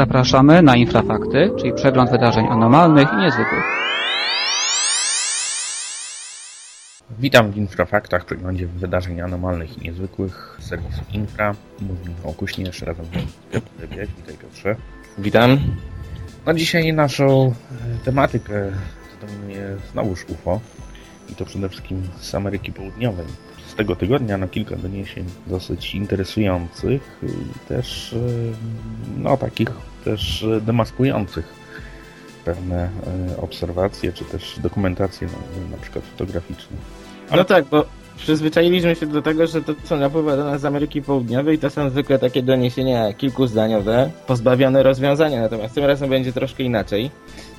Zapraszamy na Infrafakty, czyli przegląd wydarzeń anormalnych i niezwykłych. Witam w Infrafaktach, przeglądzie wydarzeń anormalnych i niezwykłych z serwisu Infra. Mówimy o Kuśnierz, razem z nami Piotr Wybieć. Witaj Piotrze. Witam. No dzisiaj naszą e, tematykę zdominuje znowuż UFO i to przede wszystkim z Ameryki Południowej. Z tego tygodnia na kilka doniesień dosyć interesujących i też e, no takich też demaskujących pewne e, obserwacje czy też dokumentacje na, na przykład fotograficzne. No tak, bo przyzwyczailiśmy się do tego, że to, co napływa do nas z Ameryki Południowej, to są zwykle takie doniesienia kilkuzdaniowe, pozbawione rozwiązania, natomiast tym razem będzie troszkę inaczej.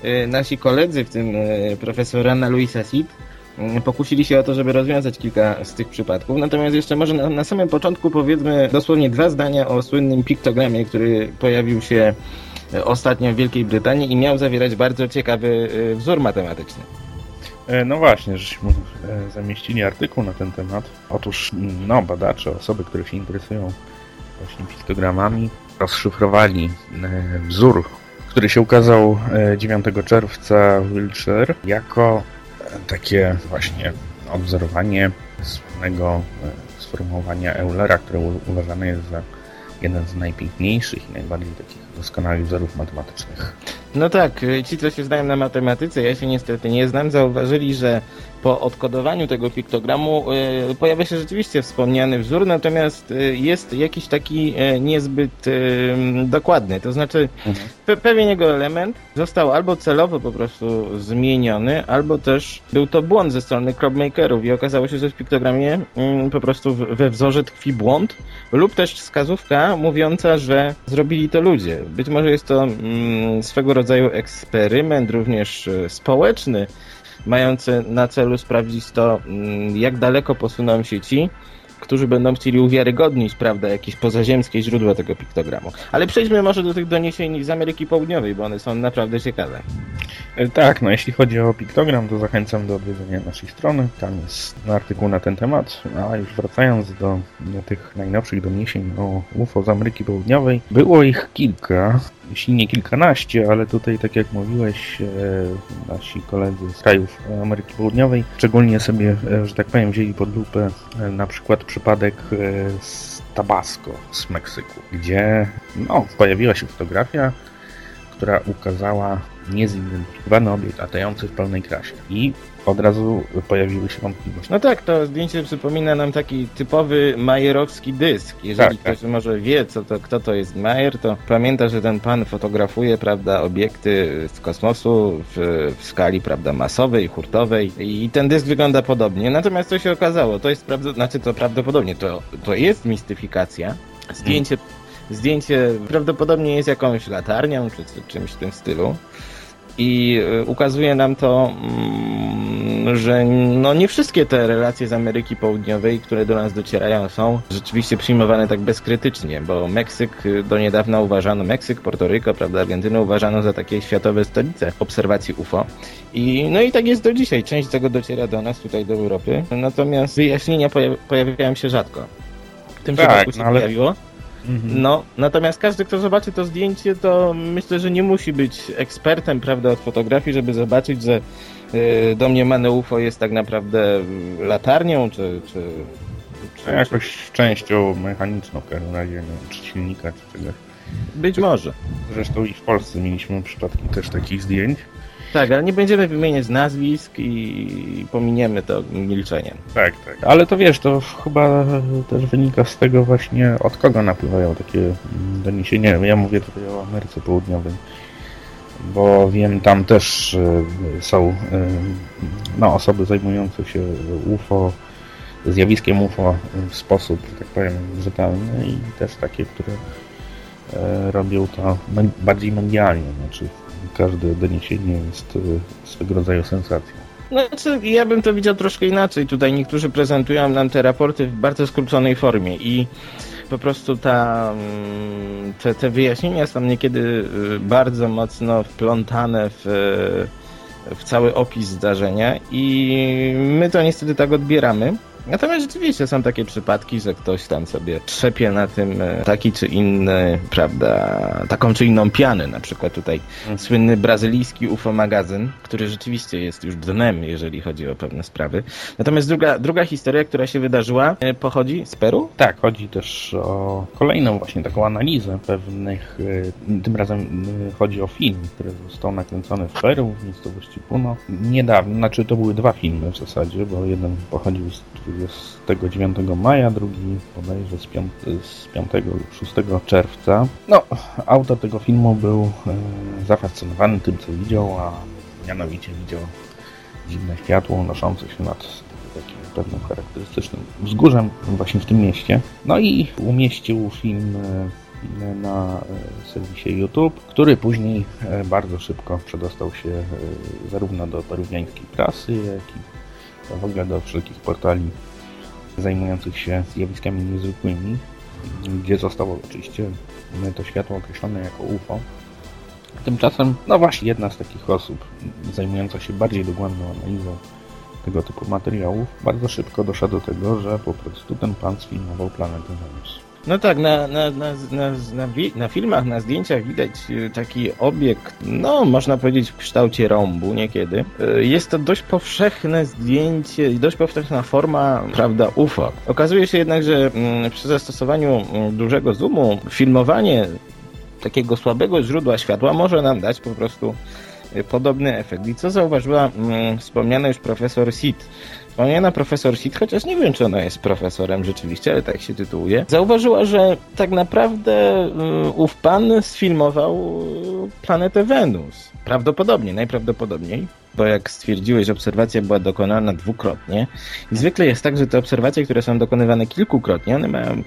Yy, nasi koledzy, w tym profesor Anna Luisa Sid, pokusili się o to, żeby rozwiązać kilka z tych przypadków. Natomiast jeszcze może na, na samym początku powiedzmy dosłownie dwa zdania o słynnym piktogramie, który pojawił się ostatnio w Wielkiej Brytanii i miał zawierać bardzo ciekawy wzór matematyczny. E, no właśnie, żeśmy e, zamieścili artykuł na ten temat. Otóż no, badacze, osoby, które się interesują właśnie piktogramami, rozszyfrowali e, wzór, który się ukazał 9 czerwca w Wiltshire jako takie właśnie odwzorowanie słynnego sformułowania Eulera, które uważane jest za jeden z najpiękniejszych i najbardziej takich doskonałych wzorów matematycznych. No tak, ci co się znają na matematyce, ja się niestety nie znam, zauważyli, że po odkodowaniu tego piktogramu y, pojawia się rzeczywiście wspomniany wzór, natomiast y, jest jakiś taki y, niezbyt dokładny. To znaczy mhm. pe pewien jego element został albo celowo po prostu zmieniony, albo też był to błąd ze strony crowdmakerów i okazało się, że w piktogramie po prostu we wzorze tkwi błąd lub też wskazówka mówiąca, że zrobili to ludzie. Być może jest to swego rodzaju eksperyment również społeczny, mający na celu sprawdzić to, mm, jak daleko posuną się ci, którzy będą chcieli uwiarygodnić, prawda, jakieś pozaziemskie źródła tego piktogramu. Ale przejdźmy może do tych doniesień z Ameryki Południowej, bo one są naprawdę ciekawe. E, tak, no jeśli chodzi o piktogram, to zachęcam do odwiedzenia naszej strony. Tam jest artykuł na ten temat. A już wracając do tych najnowszych doniesień o UFO z Ameryki Południowej, było ich kilka jeśli nie kilkanaście, ale tutaj, tak jak mówiłeś, e, nasi koledzy z krajów Ameryki Południowej szczególnie sobie, e, że tak powiem, wzięli pod lupę e, na przykład przypadek z Tabasco, z Meksyku, gdzie no, pojawiła się fotografia, która ukazała niezidentyfikowany obiekt latający w pełnej krasie. I od razu pojawiły się wątpliwości. No tak, to zdjęcie przypomina nam taki typowy majerowski dysk. Jeżeli tak, ktoś tak. może wie, co to, kto to jest Majer, to pamięta, że ten pan fotografuje, prawda, obiekty z kosmosu w, w skali, prawda, masowej, hurtowej i ten dysk wygląda podobnie. Natomiast co się okazało, to jest prawda, znaczy to prawdopodobnie, to, to jest mistyfikacja. Zdjęcie hmm Zdjęcie prawdopodobnie jest jakąś latarnią czy, czy czymś w tym stylu. I e, ukazuje nam to, mm, że no nie wszystkie te relacje z Ameryki Południowej, które do nas docierają, są rzeczywiście przyjmowane tak bezkrytycznie, bo Meksyk e, do niedawna uważano, Meksyk, Portoryko, prawda, Argentynę uważano za takie światowe stolice obserwacji UFO. I, no i tak jest do dzisiaj. Część tego dociera do nas, tutaj do Europy. Natomiast wyjaśnienia pojawiają się rzadko. W tym tak, przypadku się no ale... pojawiło. Mhm. No, natomiast każdy, kto zobaczy to zdjęcie, to myślę, że nie musi być ekspertem, prawda, od fotografii, żeby zobaczyć, że y, domniemane UFO jest tak naprawdę latarnią, czy... czy, czy jakoś częścią mechaniczną w każdym razie, nie czy silnika, czy czegoś. Być może. Zresztą i w Polsce mieliśmy przypadki też takich zdjęć. Tak, ale nie będziemy wymieniać nazwisk i pominiemy to milczeniem. Tak, tak. Ale to wiesz, to chyba też wynika z tego właśnie, od kogo napływają takie doniesienia. Ja mówię tutaj o Ameryce Południowej, bo wiem, tam też e, są e, no, osoby zajmujące się UFO, zjawiskiem UFO w sposób, tak powiem, rzetelny i też takie, które e, robią to bardziej medialnie, znaczy każde doniesienie jest e, swego rodzaju sensacją. Znaczy, ja bym to widział troszkę inaczej. Tutaj niektórzy prezentują nam te raporty w bardzo skróconej formie i po prostu ta, mm, te, te wyjaśnienia są niekiedy e, bardzo mocno wplątane w, e, w cały opis zdarzenia i my to niestety tak odbieramy. Natomiast rzeczywiście są takie przypadki, że ktoś tam sobie trzepie na tym e, taki czy inny, prawda, taką czy inną pianę. Na przykład tutaj Mhm. słynny brazylijski UFO magazyn, który rzeczywiście jest już dnem, jeżeli chodzi o pewne sprawy. Natomiast druga, druga historia, która się wydarzyła, e, pochodzi z Peru? Tak, chodzi też o kolejną właśnie taką analizę pewnych, e, tym razem chodzi o film, który został nakręcony w Peru, w miejscowości Puno. Niedawno, znaczy to były dwa filmy w zasadzie, bo jeden pochodził z 29 maja, drugi bodajże z 5, z 5 lub 6 czerwca. No, autor tego filmu był e, zafascynowany tym, co widział, a mianowicie widział dziwne światło unoszące się nad takim pewnym charakterystycznym wzgórzem właśnie w tym mieście. No i umieścił film e, na e, serwisie YouTube, który później e, bardzo szybko przedostał się zarówno do peruwiańskiej prasy, jak i w ogóle do wszelkich portali zajmujących się zjawiskami niezwykłymi, gdzie zostało oczywiście to światło określone jako UFO. Tymczasem, no właśnie, jedna z takich osób zajmująca się bardziej dogłębną analizą tego typu materiałów, bardzo szybko doszła do tego, że po prostu ten pan sfilmował planetę Wenus. No tak, na, na, na, na, na, filmach, na zdjęciach widać e, taki obiekt, no można powiedzieć w kształcie rąbu niekiedy. E, Jest to dość powszechne zdjęcie, dość powszechna forma, prawda, UFO. Okazuje się jednak, że mm, przy zastosowaniu mm, dużego zoomu filmowanie takiego słabego źródła światła może nam dać po prostu e, podobny efekt. I co zauważyła mm, wspomniana już profesor Sid? Wspomniana profesor Sid, chociaż nie wiem, czy ona jest profesorem rzeczywiście, ale tak się tytułuje, zauważyła, że tak naprawdę y, ów pan sfilmował y, planetę Wenus. Prawdopodobnie, najprawdopodobniej, bo jak stwierdziłeś, obserwacja była dokonana dwukrotnie. I zwykle jest tak, że te obserwacje, które są dokonywane kilkukrotnie, one mają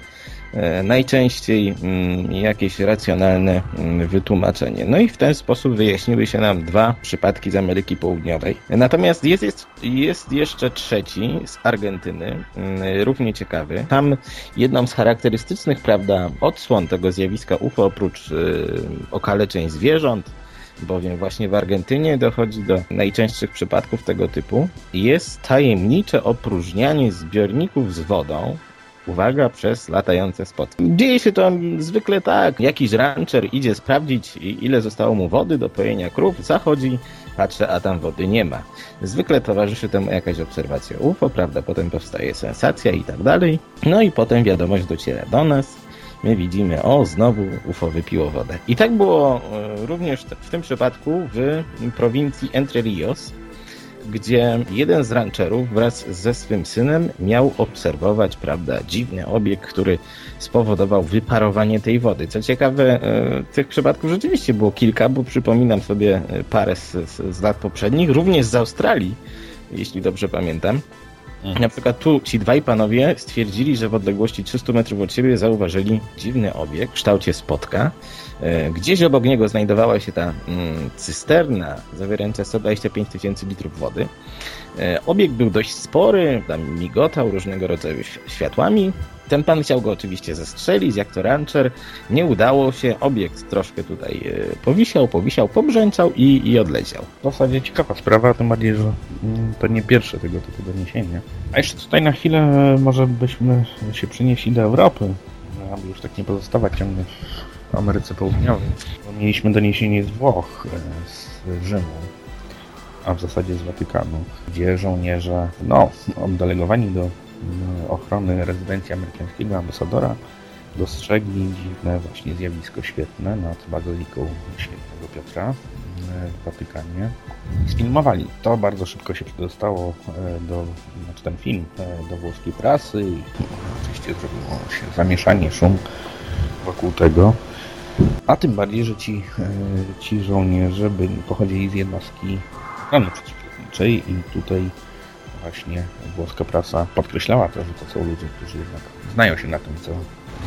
najczęściej mm, jakieś racjonalne mm, wytłumaczenie. No i w ten sposób wyjaśniły się nam dwa przypadki z Ameryki Południowej. Natomiast jest, jest, jest jeszcze trzeci z Argentyny, mm, równie ciekawy. Tam jedną z charakterystycznych, prawda, odsłon tego zjawiska UFO, oprócz y, okaleczeń zwierząt, bowiem właśnie w Argentynie dochodzi do najczęstszych przypadków tego typu, jest tajemnicze opróżnianie zbiorników z wodą, uwaga, przez latające spotki. Dzieje się to zwykle tak, jakiś rancher idzie sprawdzić ile zostało mu wody do pojenia krów, zachodzi, patrzy, a tam wody nie ma. Zwykle towarzyszy temu jakaś obserwacja UFO, prawda, potem powstaje sensacja i tak dalej, no i potem wiadomość dociera do nas, my widzimy, o, znowu UFO wypiło wodę. I tak było e, również w tym przypadku w prowincji Entre Rios, gdzie jeden z rancherów wraz ze swym synem miał obserwować, prawda, dziwny obiekt, który spowodował wyparowanie tej wody. Co ciekawe, e, tych przypadków rzeczywiście było kilka, bo przypominam sobie e, parę z, z, z lat poprzednich, również z Australii, jeśli dobrze pamiętam. Na przykład tu ci dwaj panowie stwierdzili, że w odległości 300 metrów od siebie zauważyli dziwny obiekt w kształcie spotka. E, Gdzieś obok niego znajdowała się ta mm, cysterna zawierająca 125 tysięcy litrów wody. E, Obiekt był dość spory, tam migotał różnego rodzaju światłami. Ten pan chciał go oczywiście zestrzelić, jak to rancher. Nie udało się, obiekt troszkę tutaj e, powisiał, powisiał, pobrzęczał i, i odleciał. W zasadzie ciekawa sprawa, tym bardziej, że mm, to nie pierwsze tego typu doniesienie. A jeszcze tutaj na chwilę e, może byśmy się przenieśli do Europy, no, aby już tak nie pozostawać ciągle w Ameryce Południowej. Mieliśmy doniesienie z Włoch, e, z Rzymu, a w zasadzie z Watykanu, gdzie żołnierze, no, oddelegowani do ochrony rezydencji amerykańskiego ambasadora, dostrzegli dziwne właśnie zjawisko świetne nad bazyliką świętego Piotra e, w Watykanie. Sfilmowali. To bardzo szybko się przedostało e, do, znaczy ten film, e, do włoskiej prasy i oczywiście zrobiło się zamieszanie, szum wokół tego. A tym bardziej, że ci, ci żołnierze byli, pochodzili z jednostki ochrony przeciwlotniczej i tutaj właśnie włoska prasa podkreślała to, że to są ludzie, którzy jednak znają się na tym, co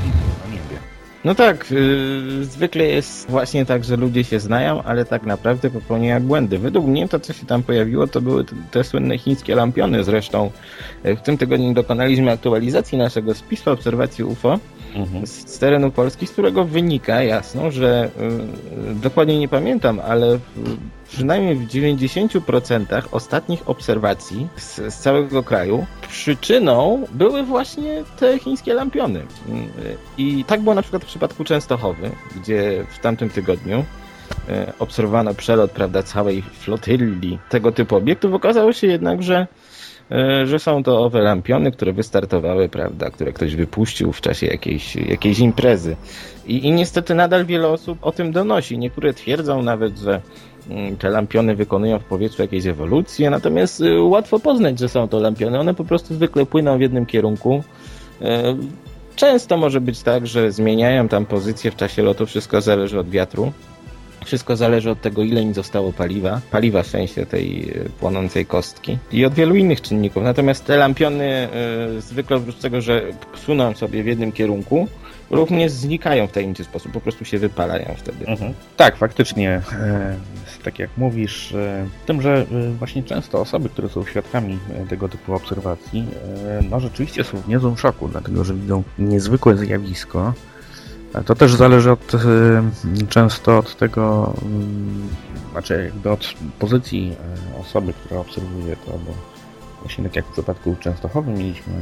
widzą na niebie. No tak, yy, zwykle jest właśnie tak, że ludzie się znają, ale tak naprawdę popełniają błędy. Według mnie to, co się tam pojawiło, to były te, te słynne chińskie lampiony. Zresztą yy, w tym tygodniu dokonaliśmy aktualizacji naszego spisu obserwacji UFO Mhm. z, terenu Polski, z którego wynika jasno, że yy, dokładnie nie pamiętam, ale w przynajmniej w 90% ostatnich obserwacji z, z, całego kraju przyczyną były właśnie te chińskie lampiony. I tak było na przykład w przypadku Częstochowy, gdzie w tamtym tygodniu obserwowano przelot prawda, całej flotylli tego typu obiektów. Okazało się jednak, że że są to owe lampiony, które wystartowały, prawda, które ktoś wypuścił w czasie jakiejś, jakiejś imprezy. I, I niestety nadal wiele osób o tym donosi. Niektóre twierdzą nawet, że mm, te lampiony wykonują w powietrzu jakieś ewolucje, natomiast y, łatwo poznać, że są to lampiony. One po prostu zwykle płyną w jednym kierunku. E, często może być tak, że zmieniają tam pozycję w czasie lotu, wszystko zależy od wiatru. Wszystko zależy od tego, ile im zostało paliwa, paliwa w sensie tej y, płonącej kostki i od wielu innych czynników. Natomiast te lampiony y, zwykle oprócz tego, że suną sobie w jednym kierunku, również znikają w tajemniczy sposób, po prostu się wypalają wtedy. Mhm. Tak, faktycznie, e, tak jak mówisz, e, tym, że e, właśnie często osoby, które są świadkami e, tego typu obserwacji, e, no rzeczywiście są w niezłym szoku, dlatego że widzą niezwykłe zjawisko. To też zależy od, e, często od tego, mm, znaczy jakby od pozycji e, osoby, która obserwuje to, bo właśnie tak jak w przypadku Częstochowy mieliśmy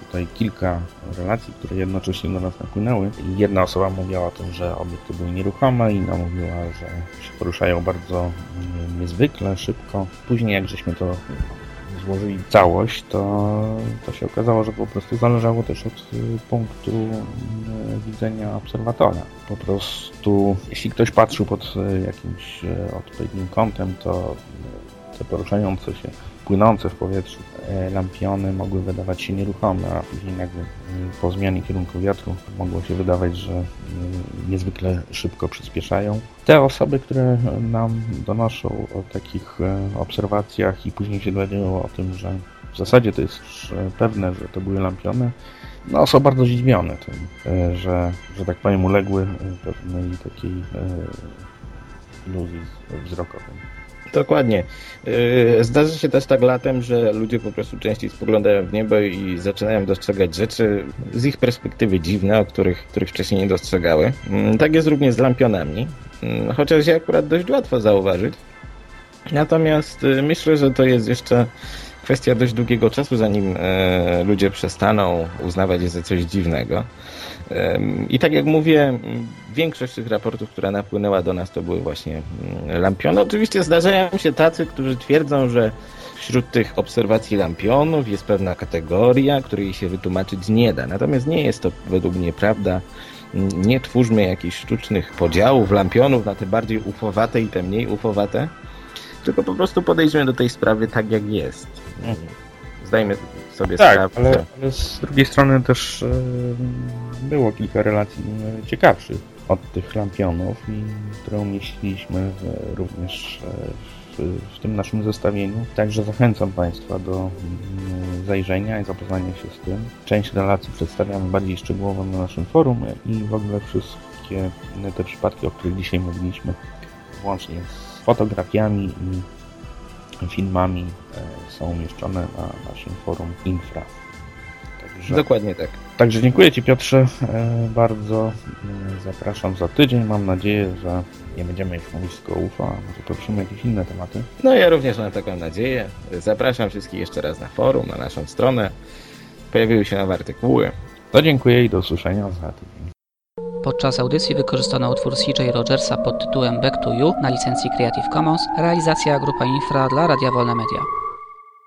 tutaj kilka relacji, które jednocześnie do nas napłynęły. Jedna osoba mówiła o tym, że obiekty były nieruchome, inna mówiła, że się poruszają bardzo mm, niezwykle, szybko. Później jak żeśmy to złożyli całość, to, to się okazało, że po prostu zależało też od y, punktu y, widzenia obserwatora. Po prostu, jeśli ktoś patrzył pod y, jakimś odpowiednim kątem, to te poruszające się płynące w powietrzu lampiony mogły wydawać się nieruchome, a później nagle mm, po zmianie kierunku wiatru mogło się wydawać, że mm, niezwykle szybko przyspieszają. Te osoby, które nam donoszą o takich e, obserwacjach i później się dowiadują o tym, że w zasadzie to jest już pewne, że to były lampiony, no, są bardzo zdziwione tym, e, że, że tak powiem uległy pewnej takiej iluzji wzrokowej. Dokładnie. Yy, zdarza się też tak latem, że ludzie po prostu częściej spoglądają w niebo i zaczynają dostrzegać rzeczy z ich perspektywy dziwne, o których, których wcześniej nie dostrzegały. Mm, tak jest również z lampionami, mm, chociaż je akurat dość łatwo zauważyć. Natomiast yy, myślę, że to jest jeszcze kwestia dość długiego czasu, zanim e, ludzie przestaną uznawać je za coś dziwnego. I tak jak mówię, większość tych raportów, która napłynęła do nas, to były właśnie lampiony. Oczywiście zdarzają się tacy, którzy twierdzą, że wśród tych obserwacji lampionów jest pewna kategoria, której się wytłumaczyć nie da. Natomiast nie jest to według mnie prawda. Nie twórzmy jakichś sztucznych podziałów lampionów na te bardziej ufowate i te mniej ufowate, tylko po prostu podejdźmy do tej sprawy tak, jak jest. Mhm. Zdajmy sobie tak, sprawę. Ale, ale z drugiej strony też e, było kilka relacji e, ciekawszych od tych lampionów, i które umieściliśmy w, również e, w, w, tym naszym zestawieniu. Także zachęcam Państwa do mm, zajrzenia i zapoznania się z tym. Część relacji przedstawiamy bardziej szczegółowo na naszym forum i w ogóle wszystkie te przypadki, o których dzisiaj mówiliśmy, włącznie z fotografiami i filmami e, są umieszczone na naszym forum Infra. Także, Dokładnie tak. Także dziękuję Ci Piotrze e, bardzo. E, zapraszam za tydzień. Mam nadzieję, że nie będziemy już mówić tylko UFO, a może poruszymy jakieś inne tematy. No ja również mam taką nadzieję. Zapraszam wszystkich jeszcze raz na forum, na naszą stronę. Pojawiły się nowe artykuły. To dziękuję i do usłyszenia za tydzień. Podczas audycji wykorzystano utwór CJ Rogersa pod tytułem Back to You na licencji Creative Commons, realizacja Grupa Infra dla Radia Wolne Media.